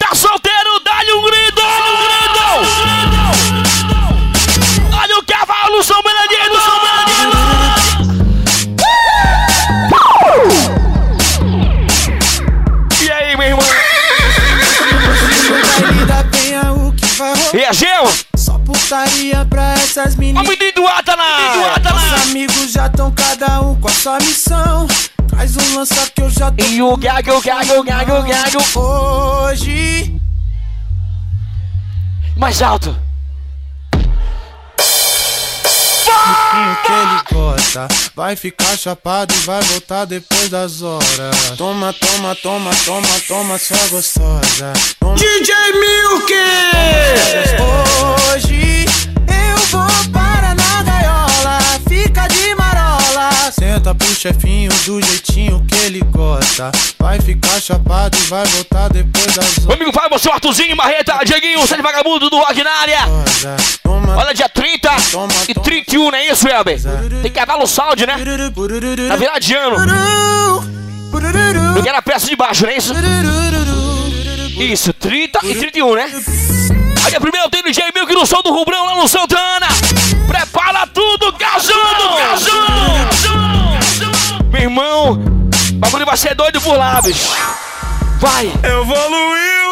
tá solteiro, dá-lhe um grito! Olha o cavalo, São Bernardino, São Bernardino! E aí, meu irmão? E a Geo? putaria pra essas meninas. Ó, menino do Os amigos já tão cada um com a sua missão. Faz um lança que eu já tô. E o gago, gago, gago, gago. Hoje. Mais alto. O que ele gosta. Vai ficar chapado e vai voltar depois das horas. Toma, toma, toma, toma, toma, sua gostosa. Toma, pro chefinho do jeitinho que ele gosta. Vai ficar chapado e vai voltar depois das Meu amigo Fábio, seu Artuzinho, Marreta, Dieguinho, Sede Vagabundo do Rock na área. Toma, Olha, dia 30 e 31, não é isso, Elber? Tem cavalo salde, né? Tá virado de ano. Eu quero a peça de baixo, não é isso? Isso, 30 e 31, né? Aí a primeira tem DJ Milk no som do Rubrão lá no Santana. Meu irmão, o bagulho vai ser doido por lá, bicho. Vai! Evoluiu!